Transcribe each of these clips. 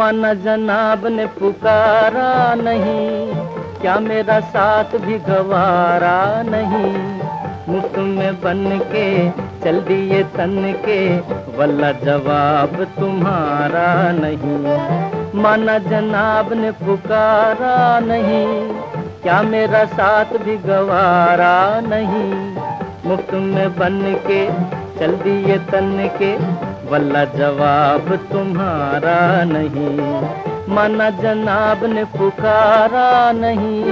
مانا جناب نے پکارا نہیں، کیا میرا ساتھ بھی گوارا نہیں؟ مفت میں بن کے چل دیے تن کے ولا جواب تمہارا نہیں۔ مانا جناب نے پکارا نہیں، کیا میرا ساتھ بھی گوارا نہیں؟ مفت میں بن کے چل دیے تن کے بلا جواب تمہارا نہیں۔ منا جناب نے پکارا نہیں۔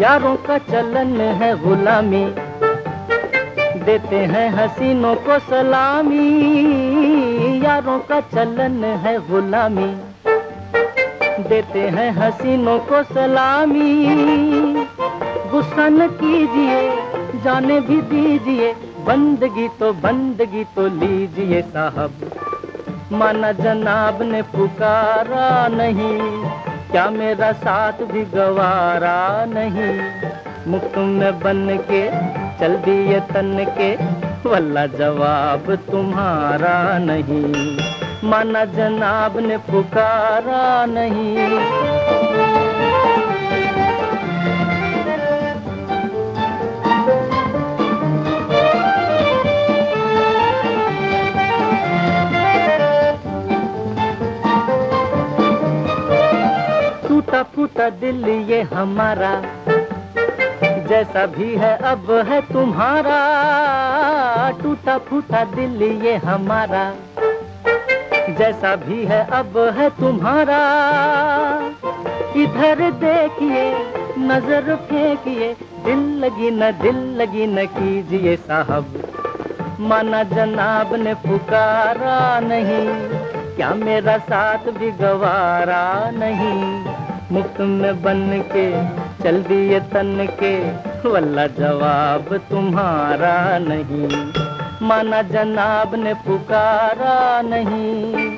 یاروں کا چلن ہے غلامی۔ دیتے ہیں حسینوں کو سلامی۔ یاروں کا چلن ہے غلامی۔ دیتے ہیں حسینوں کو سلامی۔ گسن کیجیے کیجیے جانے بھی دیجیے بندگی تو بندگی تو لیجیے صاحب۔ مانا جناب نے پکارا نہیں۔ کیا میرا ساتھ بھی گوارا نہیں؟ مکم میں بن کے چل دیے تن کے والا جواب تمہارا نہیں مانا جناب نے پکارا نہیں ٹوٹا پھوٹا دل یہ ہمارا جیسا بھی ہے، اب ہے تمہارا۔ ٹوٹا پھوٹا دل یہ ہمارا۔ جیسا بھی ہے، اب ہے تمہارا۔ ادھر دیکھیے، نظر پھینکیے۔ دل لگی نہ دل لگی نہ کیجیے صاحب۔ مانا جناب نے پکارا نہیں۔ کیا میرا ساتھ بھی گوارا نہیں؟ مفت میں بن کے چل دیے تن کے۔ واللہ جواب تمہارا نہیں۔ مانا جناب نے پکارا نہیں۔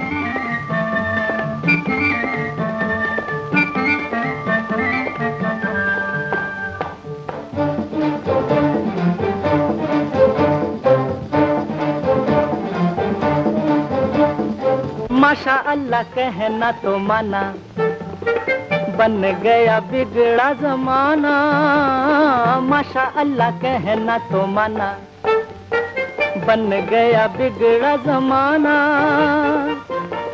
ماشاء اللہ کہنا تو مانا۔ بن گیا بگڑا زمانہ۔ ماشا اللہ کہنا تو مانا۔ بن گیا بگڑا زمانہ۔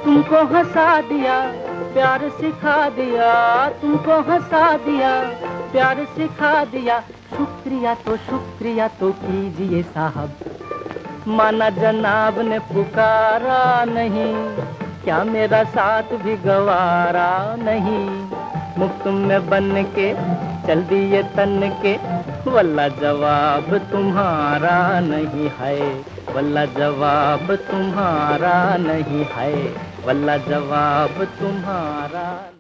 تم کو ہنسا دیا، پیار سکھا دیا۔ تم کو ہنسا دیا، پیار سکھا دیا۔ شکریہ تو شکریہ تو کیجیے صاحب۔ مانا جناب نے پکارا نہیں۔ کیا میرا ساتھ بھی گوارا نہیں؟ مفت میں بن کے، چل دیے تن کے۔ واللہ جواب تمہارا نہیں ہے۔ واللہ جواب تمہارا نہیں ہے۔ واللہ جواب تمہارا